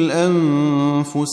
الأنفس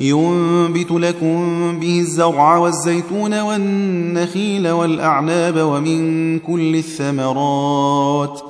ينبت لكم به الزرع والزيتون والنخيل والأعناب ومن كل الثمرات.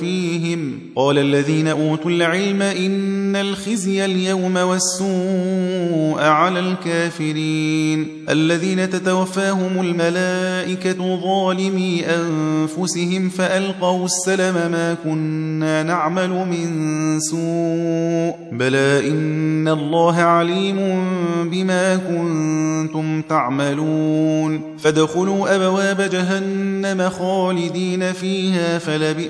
فيهم. قال الذين أوتوا العلم إن الخزي اليوم والسوء على الكافرين. الذين تتوفاهم الملائكة ظالمي أنفسهم فألقوا السلم ما كنا نعمل من سوء. بلى إن الله عليم بما كنتم تعملون. فادخلوا أبواب جهنم خالدين فيها فلبئ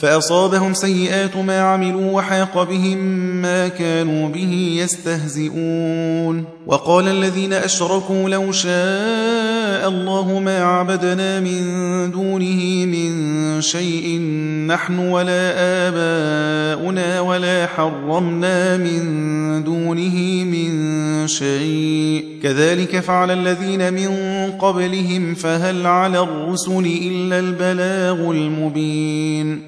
فأصابهم سيئات ما عملوا وحاق بهم ما كانوا به يستهزئون. وقال الذين أشركوا لو شاء الله ما عبدنا من دونه من شيء نحن ولا آباؤنا ولا حرمنا من دونه من شيء. كذلك فعل الذين من قبلهم فهل على الرسل إلا البلاغ المبين.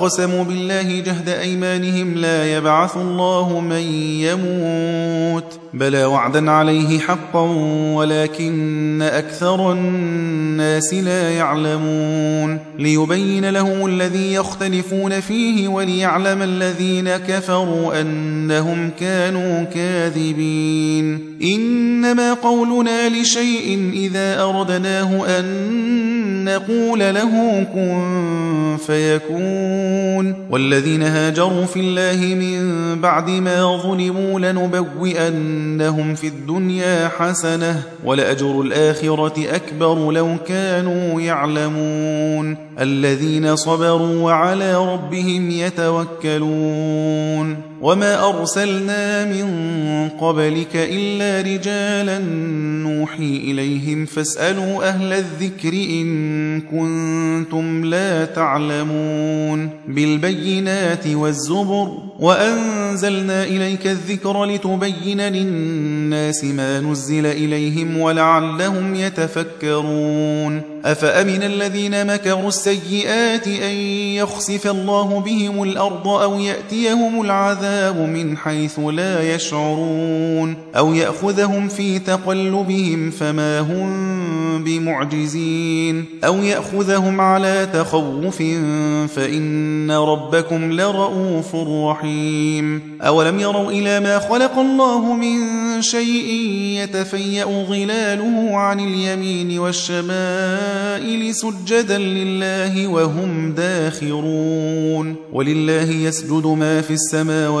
وأقسموا بالله جهد أيمانهم لا يبعث الله من يموت بلى وعدا عليه حقا ولكن أكثر الناس لا يعلمون ليبين لهم الذي يختلفون فيه وليعلم الذين كفروا أنهم كانوا كاذبين إنما قولنا لشيء إذا أردناه أن نقول له كن فيكون والذين هاجروا في الله من بعد ما ظلموا لنبوئنهم في الدنيا حسنة ولأجر الآخرة أكبر لو كانوا يعلمون الذين صبروا وعلى ربهم يتوكلون وما أرسلنا من قبلك إلا رجالا نوحي إليهم فاسألوا أهل الذكر إن كنتم لا تعلمون بالبينات والزبر وأنزلنا إليك الذكر لتبين للناس ما نزل إليهم ولعلهم يتفكرون أفأمن الذين مكروا السيئات أن يخسف الله بهم الأرض أو يأتيهم العذاب من حيث لا يشعرون أو يأخذهم في تقلبهم فما هم بمعجزين أو يأخذهم على تخوف فإن ربكم لرؤوف رحيم أولم يروا إلى ما خلق الله من شيء يتفيأ ظلاله عن اليمين والشمائل سجدا لله وهم داخرون ولله يسجد ما في السماوات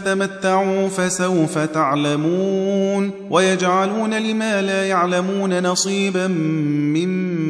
فتمتعوا فسوف تعلمون ويجعلون لما لا يعلمون نصيبا مما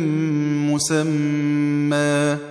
مسمى.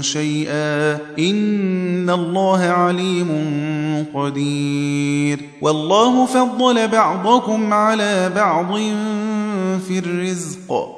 شيئا إن الله عليم قدير. والله فضل بعضكم على بعض في الرزق.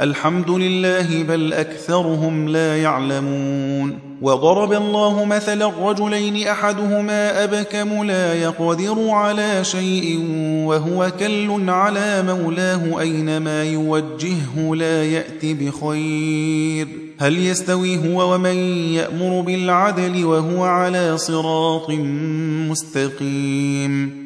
الحمد لله بل أكثرهم لا يعلمون. وضرب الله مثلا رجلين أحدهما أبكم لا يقدر على شيء وهو كل على مولاه أينما يوجهه لا يأت بخير. هل يستوي هو ومن يأمر بالعدل وهو على صراط مستقيم؟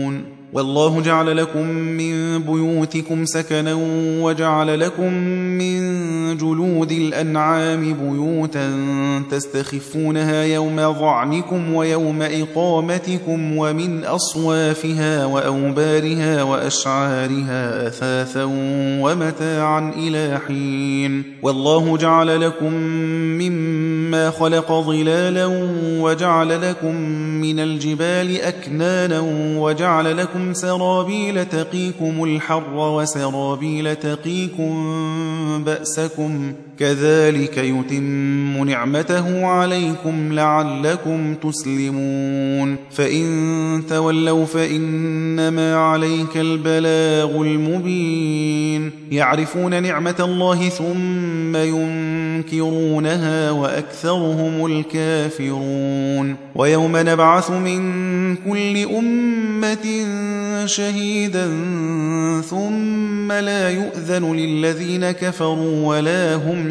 والله جعل لكم من بيوتكم سكنا وجعل لكم من جلود الأنعام بيوتا تستخفونها يوم ظعنكم ويوم إقامتكم ومن أصوافها وأوبارها وأشعارها أثاثا ومتاعا إلى حين والله جعل لكم مما خلق ظلالا وجعل لكم من الجبال أكنانا وجعل لكم لكم سرابيل تقيكم الحر وسرابيل تقيكم بأسكم كذلك يتم نعمته عليكم لعلكم تسلمون. فإن تولوا فإنما عليك البلاغ المبين. يعرفون نعمة الله ثم ينكرونها وأكثرهم الكافرون. ويوم نبعث من كل أمة شهيدا ثم لا يؤذن للذين كفروا ولا هم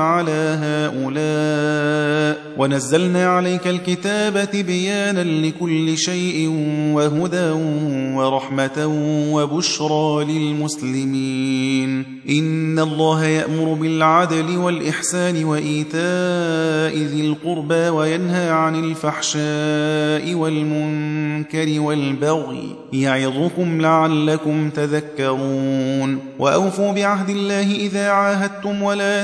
على هؤلاء ونزلنا عليك الكتاب بيانا لكل شيء وهدى ورحمة وبشرى للمسلمين. إن الله يأمر بالعدل والإحسان وإيتاء ذي القربى وينهى عن الفحشاء والمنكر والبغي يعظكم لعلكم تذكرون. وأوفوا بعهد الله إذا عاهدتم ولا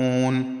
يعلمون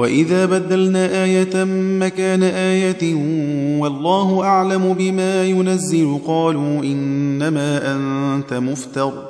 وإذا بدلنا آية مكان آية والله أعلم بما ينزل قالوا إنما أنت مفتر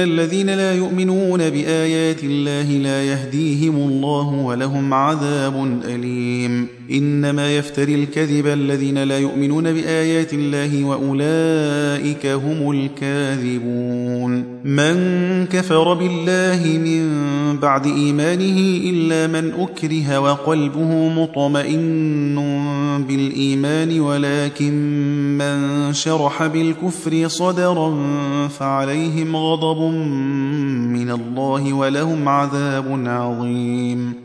الذين لا يؤمنون بآيات الله لا يهديهم الله ولهم عذاب أليم إنما يفتري الكذب الذين لا يؤمنون بآيات الله وأولئك هم الكاذبون من كفر بالله من بعد إيمانه إلا من أكره وقلبه مطمئن بالإيمان ولكن من شرح بالكفر صدرا فعليهم غضب من الله ولهم عذاب عظيم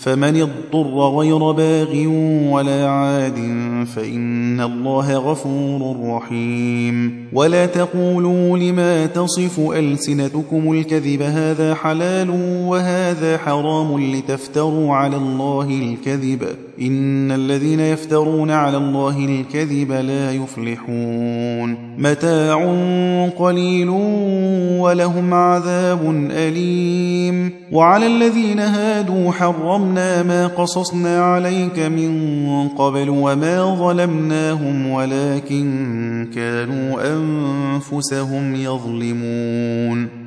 فمن اضطر غير باغ ولا عاد فإن الله غفور رحيم. ولا تقولوا لما تصف ألسنتكم الكذب هذا حلال وهذا حرام لتفتروا على الله الكذب. إن الذين يفترون على الله الكذب لا يفلحون. متاع قليل ولهم عذاب أليم. وعلى الذين هادوا حرمنا ما قصصنا عليك من قبل وما ظلمناهم ولكن كانوا أنفسهم يظلمون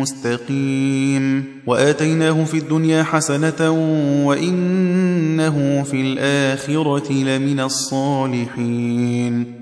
مستقيم وآتيناه في الدنيا حسنة وإنه في الآخرة لمن الصالحين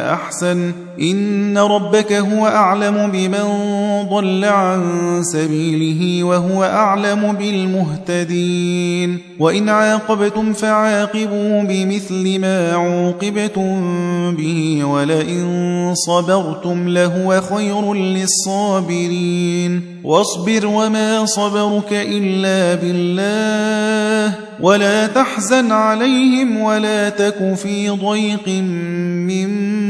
أحسن. إن ربك هو أعلم بمن ضل عن سبيله وهو أعلم بالمهتدين. وإن عاقبتم فعاقبوا بمثل ما عوقبتم به ولئن صبرتم لهو خير للصابرين. واصبر وما صبرك إلا بالله. ولا تحزن عليهم ولا تك في ضيق مما